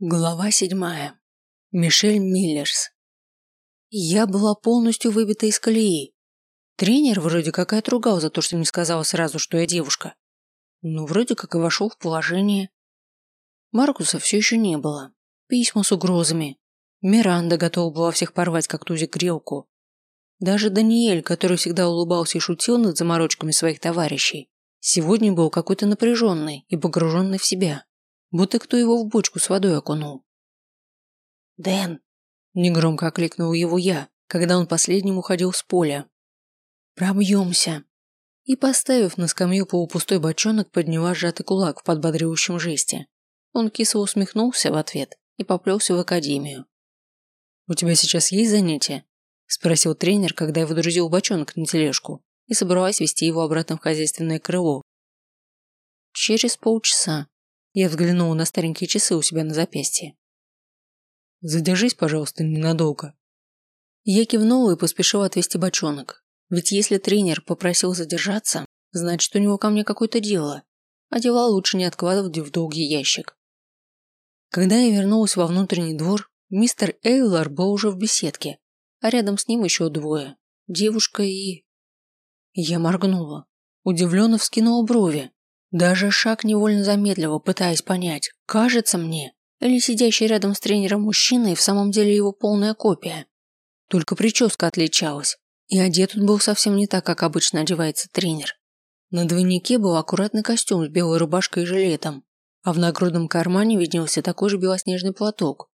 Глава седьмая. Мишель Миллерс. Я была полностью выбита из колеи. Тренер вроде как и отругал за то, что не сказала сразу, что я девушка. Ну, вроде как и вошел в положение. Маркуса все еще не было. Письма с угрозами. Миранда готова была всех порвать, как тузик грелку. Даже Даниэль, который всегда улыбался и шутил над заморочками своих товарищей, сегодня был какой-то напряженный и погруженный в себя будто кто его в бочку с водой окунул. «Дэн!» – негромко окликнул его я, когда он последним уходил с поля. «Пробьемся!» И, поставив на скамью полупустой бочонок, подняла сжатый кулак в подбодривающем жесте. Он кисло усмехнулся в ответ и поплелся в академию. «У тебя сейчас есть занятия?» – спросил тренер, когда я выдрузил бочонок на тележку и собралась вести его обратно в хозяйственное крыло. «Через полчаса», я взглянула на старенькие часы у себя на запястье. «Задержись, пожалуйста, ненадолго». Я кивнула и поспешила отвести бочонок. Ведь если тренер попросил задержаться, значит, у него ко мне какое-то дело, а дела лучше не откладывать в долгий ящик. Когда я вернулась во внутренний двор, мистер Эйлор был уже в беседке, а рядом с ним еще двое – девушка и… Я моргнула, удивленно вскинула брови. Даже шаг невольно замедлила, пытаясь понять, кажется мне, или сидящий рядом с тренером мужчина и в самом деле его полная копия. Только прическа отличалась, и одет он был совсем не так, как обычно одевается тренер. На двойнике был аккуратный костюм с белой рубашкой и жилетом, а в нагрудном кармане виднелся такой же белоснежный платок.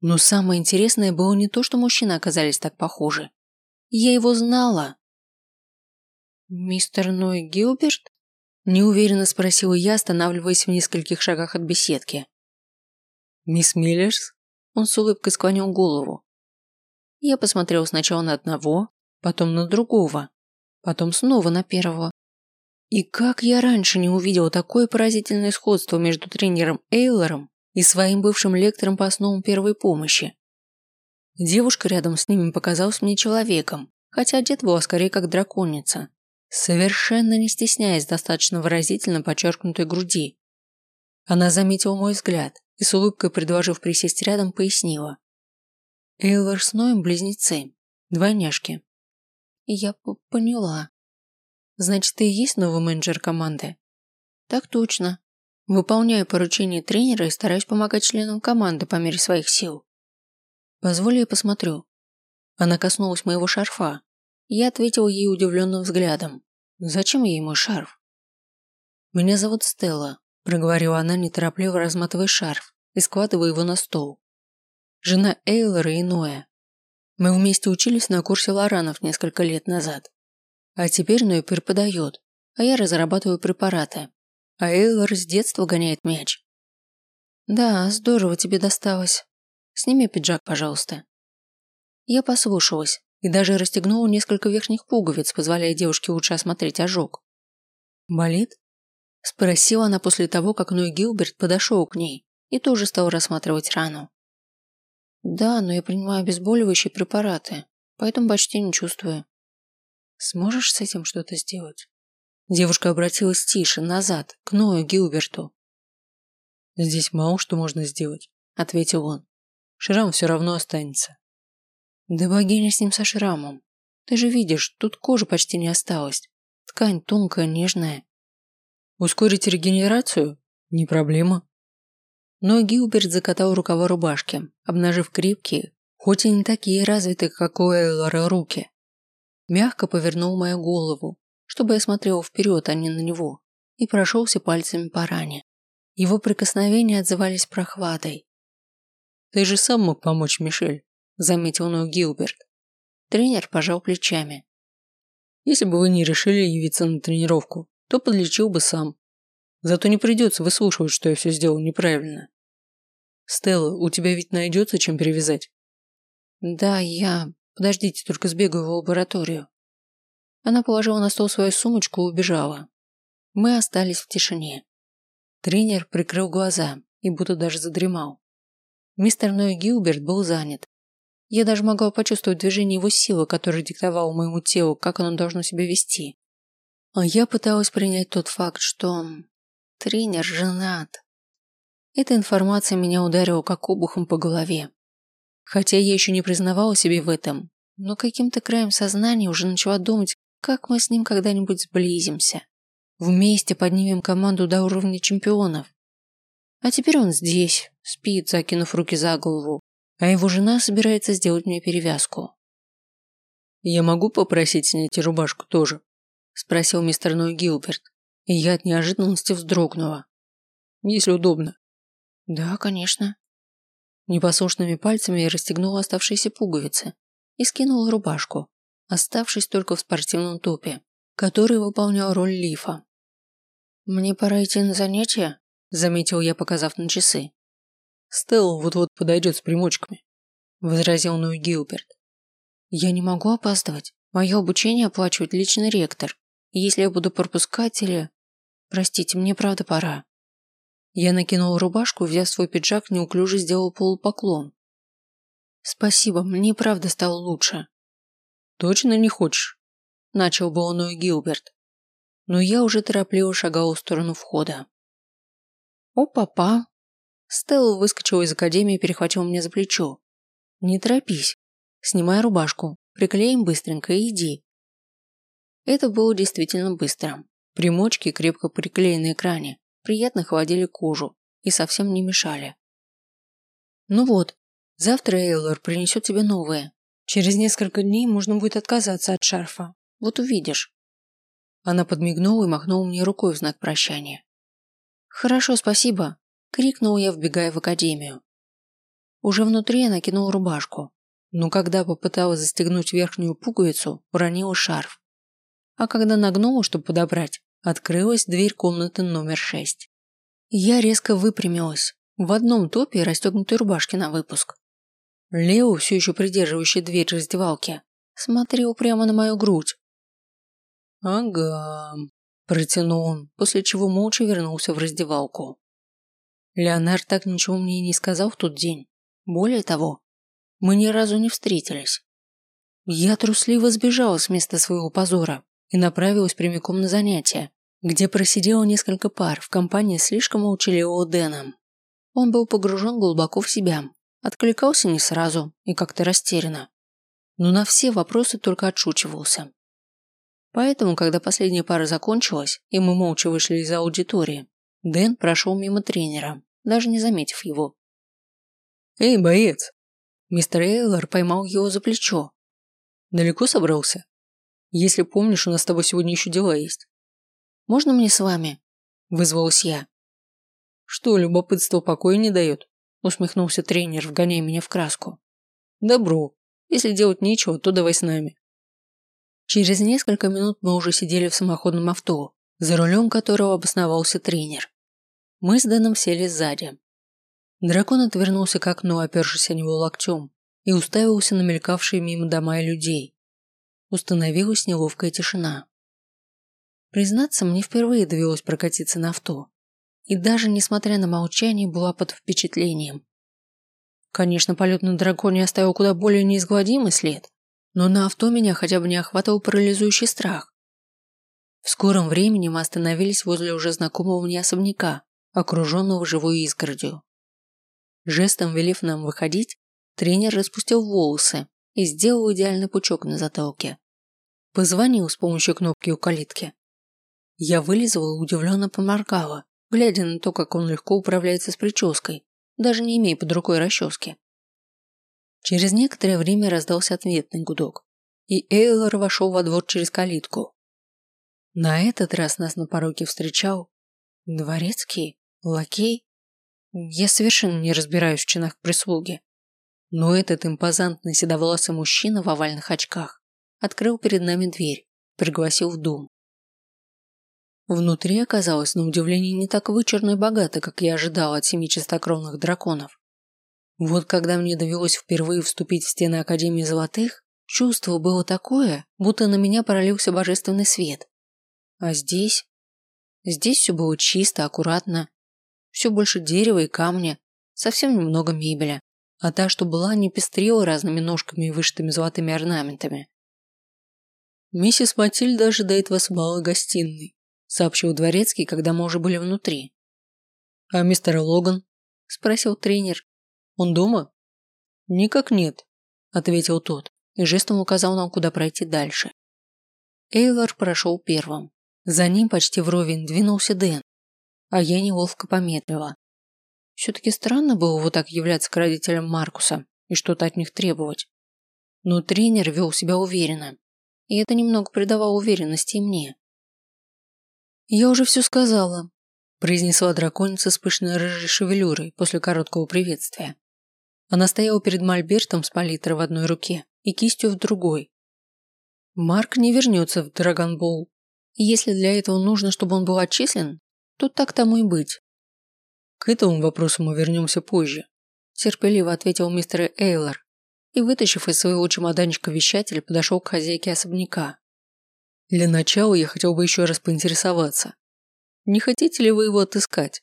Но самое интересное было не то, что мужчины оказались так похожи. Я его знала. «Мистер Ной Гилберт?» Неуверенно спросила я, останавливаясь в нескольких шагах от беседки. «Мисс Миллерс?» Он с улыбкой склонил голову. Я посмотрел сначала на одного, потом на другого, потом снова на первого. И как я раньше не увидел такое поразительное сходство между тренером Эйлором и своим бывшим лектором по основам первой помощи. Девушка рядом с ними показалась мне человеком, хотя одет была скорее как драконица совершенно не стесняясь достаточно выразительно подчеркнутой груди. Она заметила мой взгляд и с улыбкой, предложив присесть рядом, пояснила. Эйлор с Ноем близнецы, двойняшки. Я поняла. Значит, ты и есть новый менеджер команды? Так точно. Выполняю поручения тренера и стараюсь помогать членам команды по мере своих сил. Позволь я посмотрю. Она коснулась моего шарфа. Я ответил ей удивленным взглядом. Зачем ей мой шарф? Меня зовут Стелла, проговорила она, неторопливо разматывая шарф и складывая его на стол. Жена Эйлора и Ноя. Мы вместе учились на курсе Лоранов несколько лет назад. А теперь Ной преподает, а я разрабатываю препараты. А Эйлор с детства гоняет мяч. Да, здорово тебе досталось. Сними пиджак, пожалуйста. Я послушалась и даже расстегнула несколько верхних пуговиц, позволяя девушке лучше осмотреть ожог. «Болит?» – спросила она после того, как Ной Гилберт подошел к ней и тоже стал рассматривать рану. «Да, но я принимаю обезболивающие препараты, поэтому почти не чувствую». «Сможешь с этим что-то сделать?» Девушка обратилась тише, назад, к Ною Гилберту. «Здесь мало что можно сделать», – ответил он. «Шрам все равно останется». Да богиня с ним со шрамом. Ты же видишь, тут кожи почти не осталось. Ткань тонкая, нежная. Ускорить регенерацию? Не проблема. Но Гилберт закатал рукава рубашки, обнажив крепкие, хоть и не такие развитые, как у Эйлора, руки. Мягко повернул мою голову, чтобы я смотрела вперед, а не на него, и прошелся пальцами по ране. Его прикосновения отзывались прохладой. «Ты же сам мог помочь, Мишель заметил Ной Гилберт. Тренер пожал плечами. Если бы вы не решили явиться на тренировку, то подлечил бы сам. Зато не придется выслушивать, что я все сделал неправильно. Стелла, у тебя ведь найдется чем перевязать? Да, я... Подождите, только сбегаю в лабораторию. Она положила на стол свою сумочку и убежала. Мы остались в тишине. Тренер прикрыл глаза и будто даже задремал. Мистер Ной Гилберт был занят, я даже могла почувствовать движение его силы, которое диктовало моему телу, как оно должно себя вести. А я пыталась принять тот факт, что тренер женат. Эта информация меня ударила как обухом по голове. Хотя я еще не признавала себе в этом, но каким-то краем сознания уже начала думать, как мы с ним когда-нибудь сблизимся. Вместе поднимем команду до уровня чемпионов. А теперь он здесь, спит, закинув руки за голову, а его жена собирается сделать мне перевязку. «Я могу попросить снять рубашку тоже?» – спросил мистер Ной Гилберт, и я от неожиданности вздрогнула. «Если удобно». «Да, конечно». Непослушными пальцами я расстегнула оставшиеся пуговицы и скинула рубашку, оставшись только в спортивном топе, который выполнял роль лифа. «Мне пора идти на занятия», – заметил я, показав на часы. Стелла вот-вот подойдет с примочками», – возразил Ной Гилберт. «Я не могу опаздывать. Мое обучение оплачивает личный ректор. И если я буду пропускать или... Простите, мне правда пора». Я накинул рубашку, взяв свой пиджак, неуклюже сделал полупоклон. «Спасибо, мне правда стало лучше». «Точно не хочешь?» – начал было Ной Гилберт. Но я уже торопливо шагал в сторону входа. «О, папа!» Стелла выскочила из академии и перехватила меня за плечо. «Не торопись. Снимай рубашку, приклеим быстренько и иди». Это было действительно быстро. Примочки, крепко приклеенные к ране, приятно холодили кожу и совсем не мешали. «Ну вот, завтра Эйлор принесет тебе новые. Через несколько дней можно будет отказаться от шарфа. Вот увидишь». Она подмигнула и махнула мне рукой в знак прощания. «Хорошо, спасибо крикнул я, вбегая в академию. Уже внутри я накинул рубашку, но когда попыталась застегнуть верхнюю пуговицу, уронила шарф. А когда нагнула, чтобы подобрать, открылась дверь комнаты номер шесть. Я резко выпрямилась, в одном топе и расстегнутой рубашке на выпуск. Лео, все еще придерживающий дверь раздевалки, смотрел прямо на мою грудь. «Ага», – протянул он, после чего молча вернулся в раздевалку. Леонард так ничего мне и не сказал в тот день. Более того, мы ни разу не встретились. Я трусливо сбежала с места своего позора и направилась прямиком на занятия, где просидела несколько пар в компании слишком молчаливого Дэна. Он был погружен глубоко в себя, откликался не сразу и как-то растерянно, но на все вопросы только отшучивался. Поэтому, когда последняя пара закончилась, и мы молча вышли из аудитории, Дэн прошел мимо тренера, даже не заметив его. «Эй, боец!» Мистер Эйлор поймал его за плечо. «Далеко собрался? Если помнишь, у нас с тобой сегодня еще дела есть». «Можно мне с вами?» – вызвалась я. «Что, любопытство покоя не дает?» – усмехнулся тренер, вгоняя меня в краску. «Добро. Если делать нечего, то давай с нами». Через несколько минут мы уже сидели в самоходном авто, за рулем которого обосновался тренер. Мы с Дэном сели сзади. Дракон отвернулся к окну, опершись о него локтем, и уставился на мелькавшие мимо дома и людей. Установилась неловкая тишина. Признаться, мне впервые довелось прокатиться на авто. И даже несмотря на молчание, была под впечатлением. Конечно, полет на драконе оставил куда более неизгладимый след, но на авто меня хотя бы не охватывал парализующий страх. В скором времени мы остановились возле уже знакомого мне особняка, окруженного живой изгородью. Жестом велев нам выходить, тренер распустил волосы и сделал идеальный пучок на затылке. Позвонил с помощью кнопки у калитки. Я вылезла и удивленно поморгала, глядя на то, как он легко управляется с прической, даже не имея под рукой расчески. Через некоторое время раздался ответный гудок, и Эйлор вошел во двор через калитку. На этот раз нас на пороге встречал дворецкий Лакей? Я совершенно не разбираюсь в чинах прислуги. Но этот импозантный седовласый мужчина в овальных очках открыл перед нами дверь, пригласил в дом. Внутри оказалось, на удивление, не так вычурно и богато, как я ожидал от семи чистокровных драконов. Вот когда мне довелось впервые вступить в стены Академии Золотых, чувство было такое, будто на меня пролился божественный свет. А здесь... Здесь все было чисто, аккуратно, все больше дерева и камня, совсем немного мебели, а та, что была, не пестрела разными ножками и вышитыми золотыми орнаментами. «Миссис Матильда ожидает вас в малой гостиной», сообщил дворецкий, когда мы уже были внутри. «А мистер Логан?» – спросил тренер. «Он дома?» «Никак нет», – ответил тот и жестом указал нам, куда пройти дальше. Эйлор прошел первым. За ним почти вровень двинулся Дэн, а я неловко помедлила. Все-таки странно было вот так являться к родителям Маркуса и что-то от них требовать. Но тренер вел себя уверенно, и это немного придавало уверенности мне. «Я уже все сказала», – произнесла драконица с пышной рыжей шевелюрой после короткого приветствия. Она стояла перед мольбертом с палитрой в одной руке и кистью в другой. Марк не вернется в Драгонбол. Если для этого нужно, чтобы он был отчислен, то так тому и быть. К этому вопросу мы вернемся позже, терпеливо ответил мистер Эйлор и, вытащив из своего чемоданчика вещатель, подошел к хозяйке особняка. Для начала я хотел бы еще раз поинтересоваться. Не хотите ли вы его отыскать?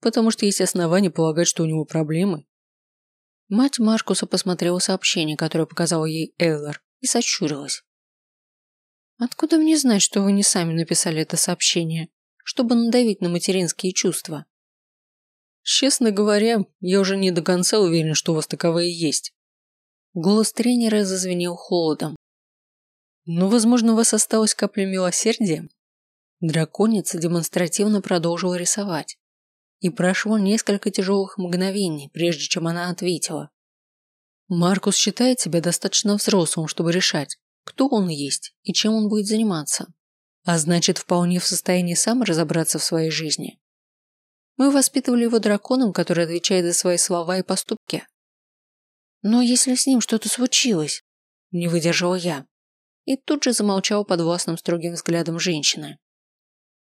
Потому что есть основания полагать, что у него проблемы. Мать Маркуса посмотрела сообщение, которое показал ей Эйлор, и сощурилась. «Откуда мне знать, что вы не сами написали это сообщение, чтобы надавить на материнские чувства?» «Честно говоря, я уже не до конца уверен, что у вас таковые есть». Голос тренера зазвенел холодом. «Но, возможно, у вас осталась капля милосердия?» Драконица демонстративно продолжила рисовать. И прошло несколько тяжелых мгновений, прежде чем она ответила. Маркус считает себя достаточно взрослым, чтобы решать, кто он есть и чем он будет заниматься. А значит, вполне в состоянии сам разобраться в своей жизни. Мы воспитывали его драконом, который отвечает за свои слова и поступки. Но если с ним что-то случилось, не выдержала я. И тут же замолчал под властным строгим взглядом женщины.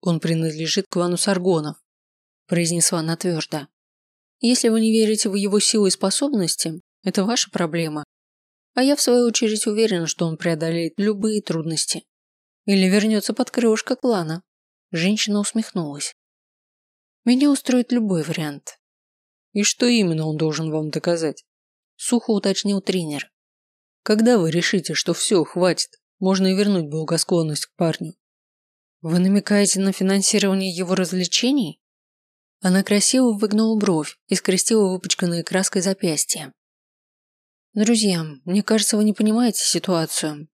Он принадлежит клану Саргонов, произнесла она твердо. Если вы не верите в его силы и способности, это ваша проблема. А я, в свою очередь, уверена, что он преодолеет любые трудности. Или вернется под крылышко клана. Женщина усмехнулась. Меня устроит любой вариант. И что именно он должен вам доказать? Сухо уточнил тренер. Когда вы решите, что все, хватит, можно и вернуть благосклонность к парню? Вы намекаете на финансирование его развлечений? Она красиво выгнула бровь и скрестила выпачканной краской запястье. «Друзья, мне кажется, вы не понимаете ситуацию.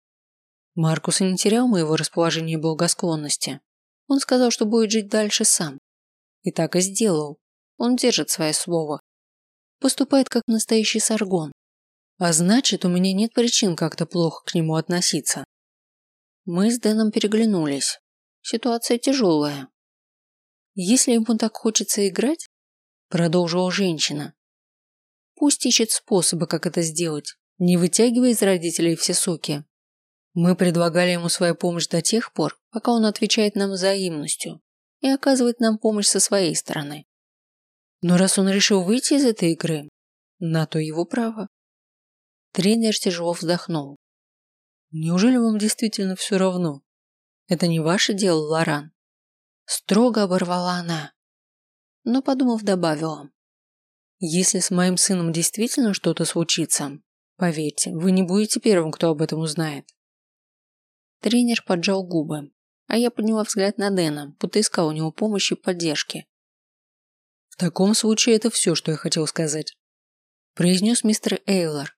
Маркус не терял моего расположения и благосклонности. Он сказал, что будет жить дальше сам. И так и сделал. Он держит свое слово. Поступает как настоящий саргон. А значит, у меня нет причин как-то плохо к нему относиться. Мы с Дэном переглянулись. Ситуация тяжелая. Если ему так хочется играть, продолжила женщина, пусть ищет способы, как это сделать, не вытягивая из родителей все соки. Мы предлагали ему свою помощь до тех пор, пока он отвечает нам взаимностью и оказывает нам помощь со своей стороны. Но раз он решил выйти из этой игры, на то его право. Тренер тяжело вздохнул. Неужели вам действительно все равно? Это не ваше дело, Лоран. Строго оборвала она. Но, подумав, добавила. Если с моим сыном действительно что-то случится, поверьте, вы не будете первым, кто об этом узнает. Тренер поджал губы, а я подняла взгляд на Дэна, будто искал у него помощи и поддержки. В таком случае это все, что я хотел сказать. Произнес мистер Эйлор.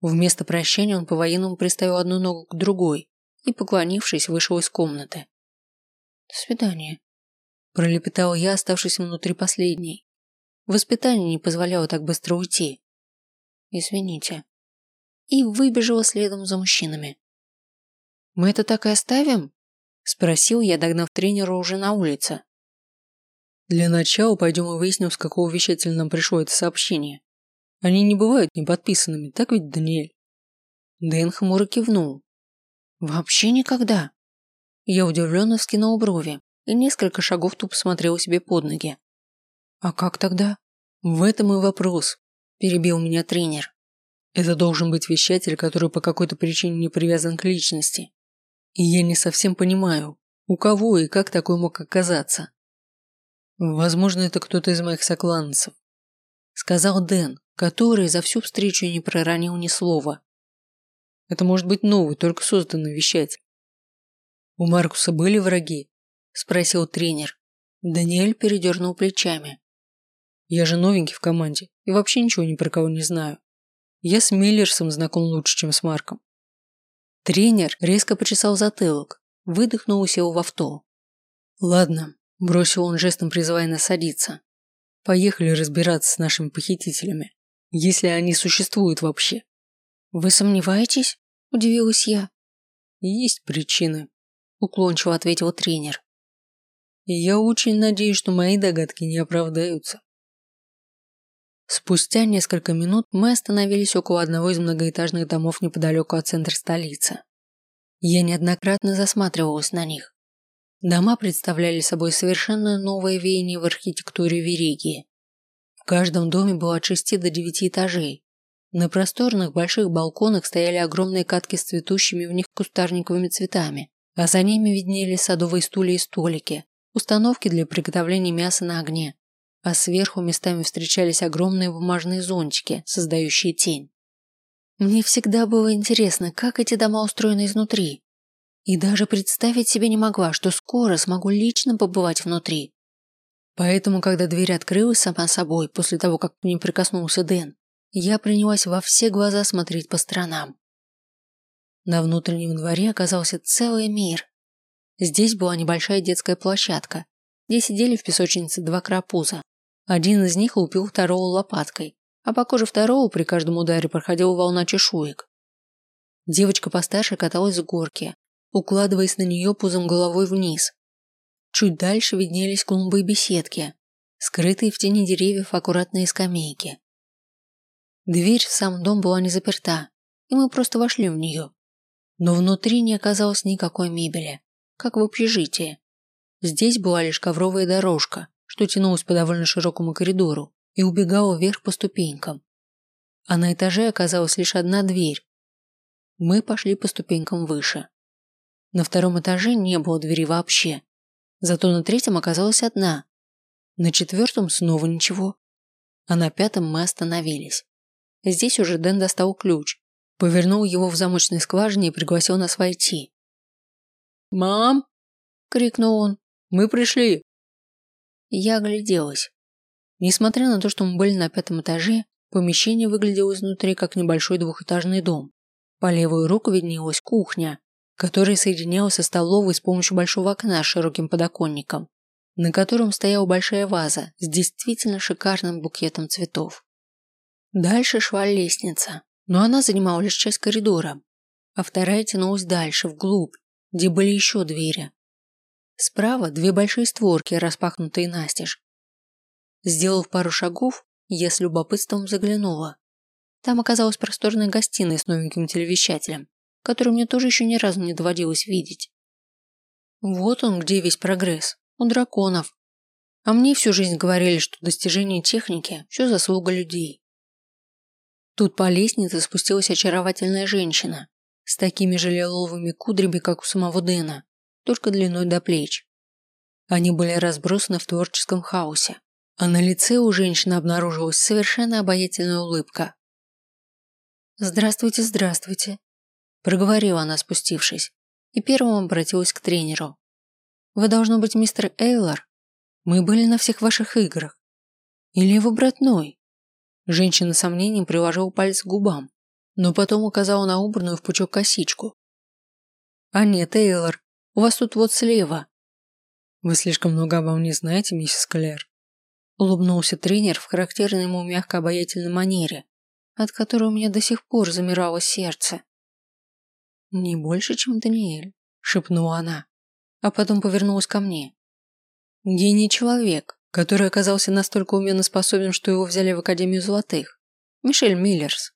Вместо прощания он по-военному приставил одну ногу к другой и, поклонившись, вышел из комнаты. «До свидания», – пролепетал я, оставшись внутри последней. Воспитание не позволяло так быстро уйти. «Извините». И выбежала следом за мужчинами. «Мы это так и оставим?» – спросил я, догнав тренера уже на улице. «Для начала пойдем и выясним, с какого вещателя нам пришло это сообщение. Они не бывают неподписанными, так ведь, Даниэль?» Дэн хмуро кивнул. «Вообще никогда», я удивленно вскинул брови и несколько шагов тупо смотрел себе под ноги. «А как тогда?» «В этом и вопрос», – перебил меня тренер. «Это должен быть вещатель, который по какой-то причине не привязан к личности. И я не совсем понимаю, у кого и как такой мог оказаться. Возможно, это кто-то из моих сокланцев», – сказал Дэн, который за всю встречу не проронил ни слова. «Это может быть новый, только созданный вещатель. «У Маркуса были враги?» – спросил тренер. Даниэль передернул плечами. Я же новенький в команде и вообще ничего ни про кого не знаю. Я с Миллерсом знаком лучше, чем с Марком. Тренер резко почесал затылок, выдохнул и сел в авто. Ладно, бросил он жестом, призывая нас садиться. Поехали разбираться с нашими похитителями, если они существуют вообще. Вы сомневаетесь? Удивилась я. Есть причины, уклончиво ответил тренер. Я очень надеюсь, что мои догадки не оправдаются. Спустя несколько минут мы остановились около одного из многоэтажных домов неподалеку от центра столицы. Я неоднократно засматривалась на них. Дома представляли собой совершенно новое веяние в архитектуре Веригии. В каждом доме было от шести до девяти этажей. На просторных больших балконах стояли огромные катки с цветущими в них кустарниковыми цветами, а за ними виднелись садовые стулья и столики, установки для приготовления мяса на огне, а сверху местами встречались огромные бумажные зонтики, создающие тень. Мне всегда было интересно, как эти дома устроены изнутри. И даже представить себе не могла, что скоро смогу лично побывать внутри. Поэтому, когда дверь открылась сама собой, после того, как к ним прикоснулся Дэн, я принялась во все глаза смотреть по сторонам. На внутреннем дворе оказался целый мир. Здесь была небольшая детская площадка, где сидели в песочнице два крапуза. Один из них лупил второго лопаткой, а по коже второго при каждом ударе проходила волна чешуек. Девочка постарше каталась с горки, укладываясь на нее пузом головой вниз. Чуть дальше виднелись клумбы и беседки, скрытые в тени деревьев аккуратные скамейки. Дверь в сам дом была не заперта, и мы просто вошли в нее. Но внутри не оказалось никакой мебели, как в общежитии. Здесь была лишь ковровая дорожка, что тянулась по довольно широкому коридору и убегала вверх по ступенькам. А на этаже оказалась лишь одна дверь. Мы пошли по ступенькам выше. На втором этаже не было двери вообще. Зато на третьем оказалась одна. На четвертом снова ничего. А на пятом мы остановились. Здесь уже Дэн достал ключ, повернул его в замочной скважине и пригласил нас войти. «Мам!» – крикнул он. «Мы пришли!» Я огляделась. Несмотря на то, что мы были на пятом этаже, помещение выглядело изнутри как небольшой двухэтажный дом. По левую руку виднелась кухня, которая соединялась со столовой с помощью большого окна с широким подоконником, на котором стояла большая ваза с действительно шикарным букетом цветов. Дальше шла лестница, но она занимала лишь часть коридора, а вторая тянулась дальше, вглубь, где были еще двери. Справа две большие створки, распахнутые настежь. Сделав пару шагов, я с любопытством заглянула. Там оказалась просторная гостиная с новеньким телевещателем, который мне тоже еще ни разу не доводилось видеть. Вот он, где весь прогресс. У драконов. А мне всю жизнь говорили, что достижение техники – все заслуга людей. Тут по лестнице спустилась очаровательная женщина с такими же лиловыми кудрями, как у самого Дэна, только длиной до плеч. Они были разбросаны в творческом хаосе, а на лице у женщины обнаружилась совершенно обаятельная улыбка. «Здравствуйте, здравствуйте», – проговорила она, спустившись, и первым обратилась к тренеру. «Вы должно быть мистер Эйлор. Мы были на всех ваших играх. Или его братной?» Женщина сомнением приложила палец к губам, но потом указала на убранную в пучок косичку. «А нет, Эйлор, у вас тут вот слева». «Вы слишком много обо мне знаете, миссис Клэр», улыбнулся тренер в характерной ему мягко обаятельной манере, от которой у меня до сих пор замирало сердце. «Не больше, чем Даниэль», – шепнула она, а потом повернулась ко мне. «Гений человек, который оказался настолько уменно способен, что его взяли в Академию Золотых. Мишель Миллерс.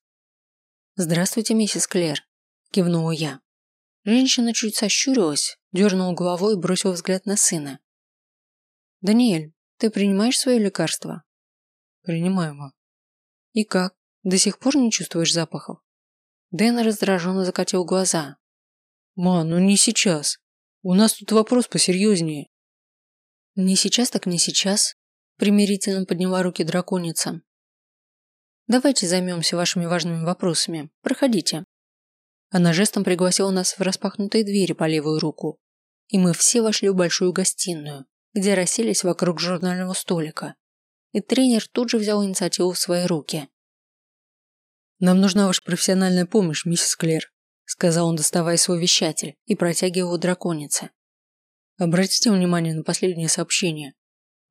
«Здравствуйте, миссис Клэр», – кивнула я. Женщина чуть сощурилась, дернула головой и бросила взгляд на сына. «Даниэль, ты принимаешь свое лекарство?» «Принимаю, ма». «И как? До сих пор не чувствуешь запахов?» Дэн раздраженно закатил глаза. «Ма, ну не сейчас. У нас тут вопрос посерьезнее». «Не сейчас, так не сейчас», – примирительно подняла руки драконица. «Давайте займемся вашими важными вопросами. Проходите». Она жестом пригласила нас в распахнутые двери по левую руку, и мы все вошли в большую гостиную, где расселись вокруг журнального столика. и тренер тут же взял инициативу в свои руки. «Нам нужна ваша профессиональная помощь, миссис Клер», сказал он, доставая свой вещатель и протягивая его драконице. Обратите внимание на последнее сообщение.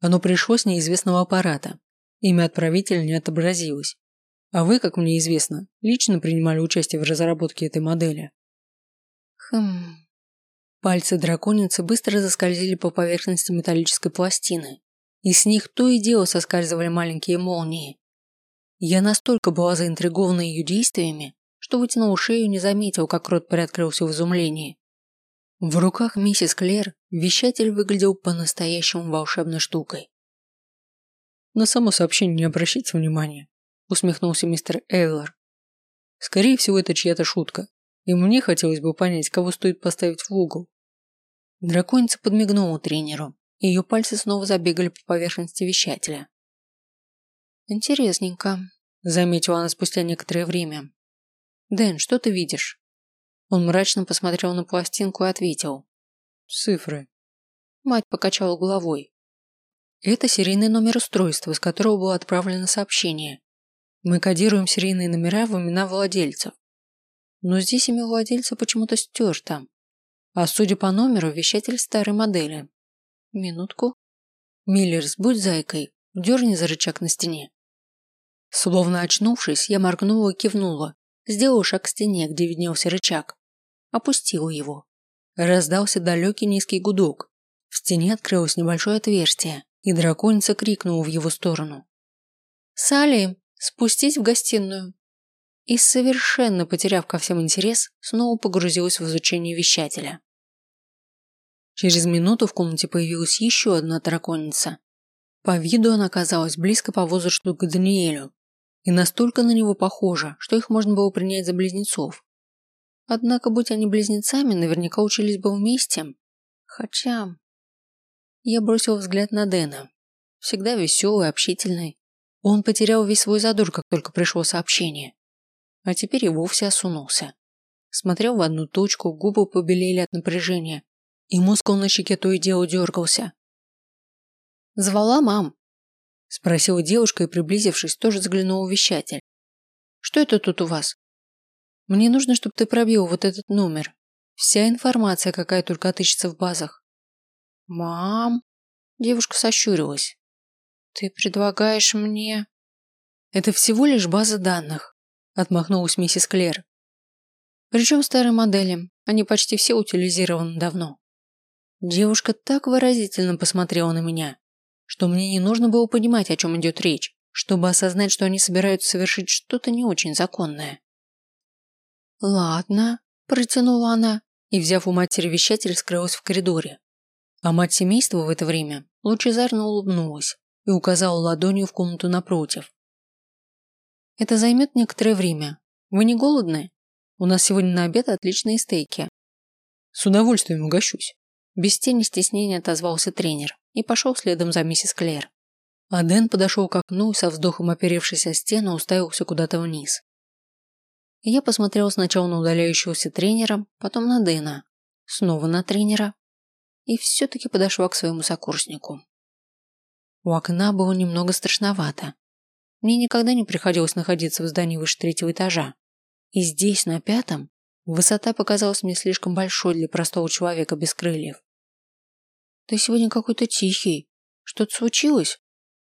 Оно пришло с неизвестного аппарата. Имя отправителя не отобразилось. А вы, как мне известно, лично принимали участие в разработке этой модели. Хм. Пальцы драконицы быстро заскользили по поверхности металлической пластины, и с них то и дело соскальзывали маленькие молнии. Я настолько была заинтригована ее действиями, что вытянул шею не заметил, как рот приоткрылся в изумлении. В руках миссис Клер вещатель выглядел по-настоящему волшебной штукой. «На само сообщение не обращайте внимания», – усмехнулся мистер Эйлор. «Скорее всего, это чья-то шутка, и мне хотелось бы понять, кого стоит поставить в угол». Драконица подмигнула тренеру, и ее пальцы снова забегали по поверхности вещателя. «Интересненько», – заметила она спустя некоторое время. «Дэн, что ты видишь?» Он мрачно посмотрел на пластинку и ответил. «Цифры». Мать покачала головой. Это серийный номер устройства, с которого было отправлено сообщение. Мы кодируем серийные номера в имена владельцев. Но здесь имя владельца почему-то стерто. А судя по номеру, вещатель старой модели. Минутку. Миллерс, будь зайкой, дерни за рычаг на стене. Словно очнувшись, я моргнула и кивнула, сделал шаг к стене, где виднелся рычаг. Опустил его. Раздался далекий низкий гудок. В стене открылось небольшое отверстие, и драконица крикнула в его сторону. «Салли, спустись в гостиную!» И, совершенно потеряв ко всем интерес, снова погрузилась в изучение вещателя. Через минуту в комнате появилась еще одна драконица. По виду она казалась близко по возрасту к Даниэлю, и настолько на него похожа, что их можно было принять за близнецов. Однако, будь они близнецами, наверняка учились бы вместе. Хотя... Я бросил взгляд на Дэна. Всегда веселый, общительный. Он потерял весь свой задор, как только пришло сообщение. А теперь и вовсе осунулся. Смотрел в одну точку, губы побелели от напряжения, и мускул на щеке то и дело дергался. «Звала мам», Спросила девушка и, приблизившись, тоже заглянула в вещатель. «Что это тут у вас?» «Мне нужно, чтобы ты пробил вот этот номер. Вся информация, какая только отыщется в базах». «Мам?» Девушка сощурилась. «Ты предлагаешь мне...» «Это всего лишь база данных», отмахнулась миссис Клер. «Причем старые модели. Они почти все утилизированы давно». Девушка так выразительно посмотрела на меня, что мне не нужно было понимать, о чем идет речь, чтобы осознать, что они собираются совершить что-то не очень законное. «Ладно», – протянула она, и, взяв у матери вещатель, скрылась в коридоре. А мать семейства в это время лучезарно улыбнулась и указала ладонью в комнату напротив. «Это займет некоторое время. Вы не голодны? У нас сегодня на обед отличные стейки». «С удовольствием угощусь», – без тени стеснения отозвался тренер и пошел следом за миссис Клэр. А Дэн подошел к окну и со вздохом оперевшись о стену уставился куда-то вниз. Я посмотрел сначала на удаляющегося тренера, потом на Дэна, снова на тренера и все-таки подошла к своему сокурснику. У окна было немного страшновато. Мне никогда не приходилось находиться в здании выше третьего этажа. И здесь, на пятом, высота показалась мне слишком большой для простого человека без крыльев. «Ты сегодня какой-то тихий. Что-то случилось?»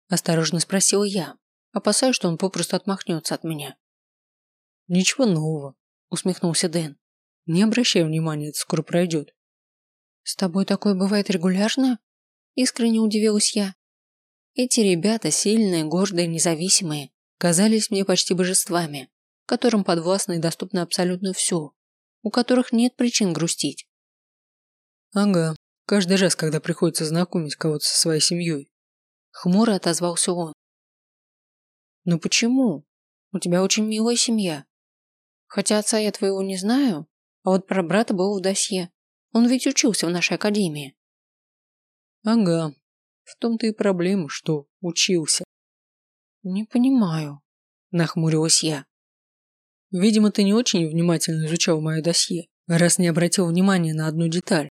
Осторожно спросила я, опасаясь, что он попросту отмахнется от меня. «Ничего нового», усмехнулся Дэн. «Не обращай внимания, это скоро пройдет». «С тобой такое бывает регулярно?» Искренне удивилась я. Эти ребята, сильные, гордые, независимые, казались мне почти божествами, которым подвластно и доступно абсолютно все, у которых нет причин грустить. Ага, Каждый раз, когда приходится знакомить кого-то со своей семьей. Хмуро отозвался он. Ну почему? У тебя очень милая семья. Хотя отца я твоего не знаю, а вот про брата был в досье. Он ведь учился в нашей академии. Ага. В том-то и проблема, что учился. Не понимаю, нахмурилась я. Видимо, ты не очень внимательно изучал мое досье, раз не обратил внимания на одну деталь.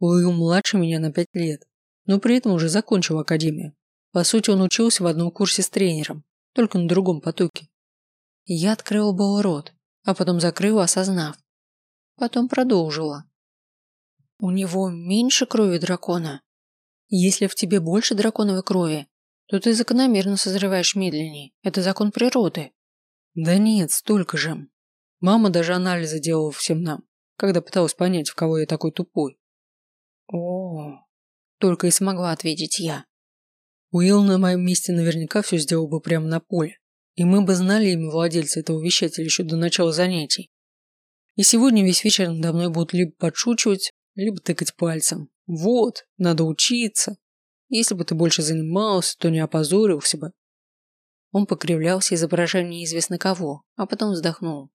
Уилл младше меня на пять лет, но при этом уже закончил академию. По сути, он учился в одном курсе с тренером, только на другом потоке. Я открыла был рот, а потом закрыла, осознав. Потом продолжила. У него меньше крови дракона. Если в тебе больше драконовой крови, то ты закономерно созреваешь медленнее. Это закон природы. Да нет, столько же. Мама даже анализы делала всем нам, когда пыталась понять, в кого я такой тупой. О, только и смогла ответить я. Уилл на моем месте наверняка все сделал бы прямо на поле, и мы бы знали имя владельца этого вещателя еще до начала занятий. И сегодня весь вечер надо мной будут либо подшучивать, либо тыкать пальцем. Вот, надо учиться. Если бы ты больше занимался, то не опозорился бы. Он покривлялся, изображая неизвестно кого, а потом вздохнул.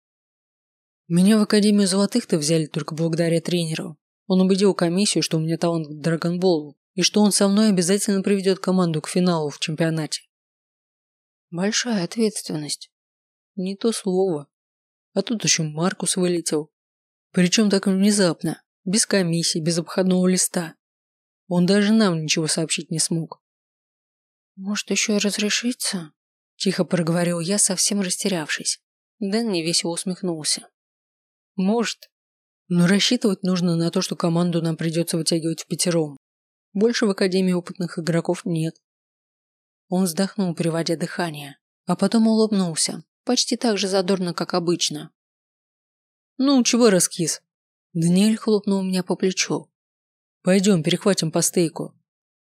Меня в Академию Золотых-то взяли только благодаря тренеру. Он убедил комиссию, что у меня талант к драгонболу, и что он со мной обязательно приведет команду к финалу в чемпионате. Большая ответственность. Не то слово. А тут еще Маркус вылетел. Причем так внезапно, без комиссии, без обходного листа. Он даже нам ничего сообщить не смог. «Может, еще и разрешиться?» Тихо проговорил я, совсем растерявшись. Дэн невесело усмехнулся. «Может. Но рассчитывать нужно на то, что команду нам придется вытягивать в пятером. Больше в Академии опытных игроков нет». Он вздохнул, переводя дыхание, а потом улыбнулся, почти так же задорно, как обычно. «Ну, чего раскис?» Даниэль хлопнул меня по плечу. «Пойдем, перехватим по стейку.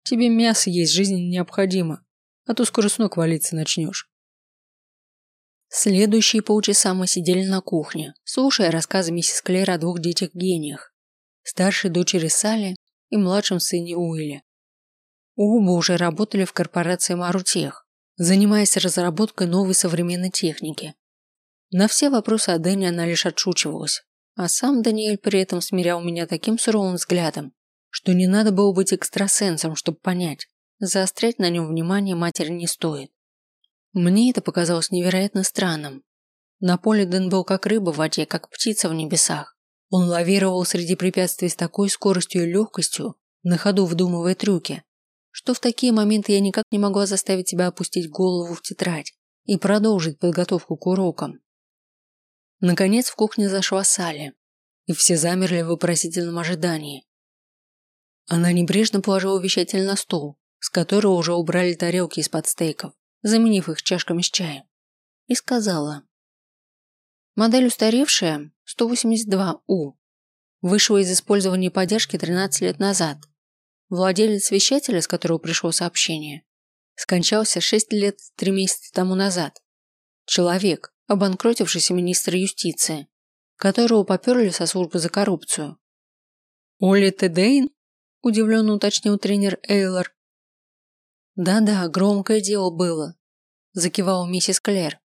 Тебе мясо есть жизненно необходимо а то скоро с ног валиться начнешь. Следующие полчаса мы сидели на кухне, слушая рассказы миссис Клэр о двух детях-гениях, старшей дочери Салли и младшем сыне Уилле. Оба уже работали в корпорации Марутех, занимаясь разработкой новой современной техники. На все вопросы о Дэне она лишь отшучивалась, а сам Даниэль при этом смирял меня таким суровым взглядом, что не надо было быть экстрасенсом, чтобы понять. Заострять на нем внимание матери не стоит. Мне это показалось невероятно странным. На поле Дэн был как рыба в воде, как птица в небесах. Он лавировал среди препятствий с такой скоростью и легкостью, на ходу вдумывая трюки, что в такие моменты я никак не могла заставить себя опустить голову в тетрадь и продолжить подготовку к урокам. Наконец в кухне зашла Салли, и все замерли в вопросительном ожидании. Она небрежно положила вещатель на стол, с которого уже убрали тарелки из-под стейков, заменив их чашками с чаем, и сказала. Модель устаревшая 182У. Вышла из использования поддержки 13 лет назад. Владелец вещателя, с которого пришло сообщение, скончался 6 лет 3 месяца тому назад. Человек, обанкротившийся министр юстиции, которого поперли со службы за коррупцию. «Оли Тедейн?» – удивленно уточнил тренер Эйлор, «Да-да, громкое дело было», – закивала миссис Клэр.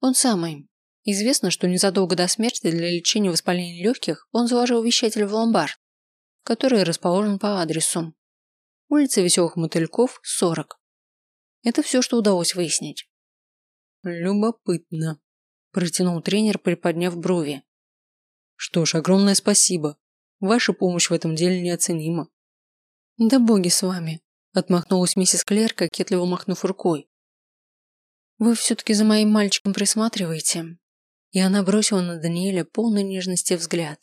«Он самый. Известно, что незадолго до смерти для лечения воспаления легких он заложил вещатель в ломбард, который расположен по адресу. Улица Веселых Мотыльков, 40. Это все, что удалось выяснить». «Любопытно», – протянул тренер, приподняв брови. «Что ж, огромное спасибо. Ваша помощь в этом деле неоценима». «Да боги с вами», Отмахнулась миссис Клер, кокетливо махнув рукой. «Вы все-таки за моим мальчиком присматриваете?» И она бросила на Даниэля полный нежности взгляд.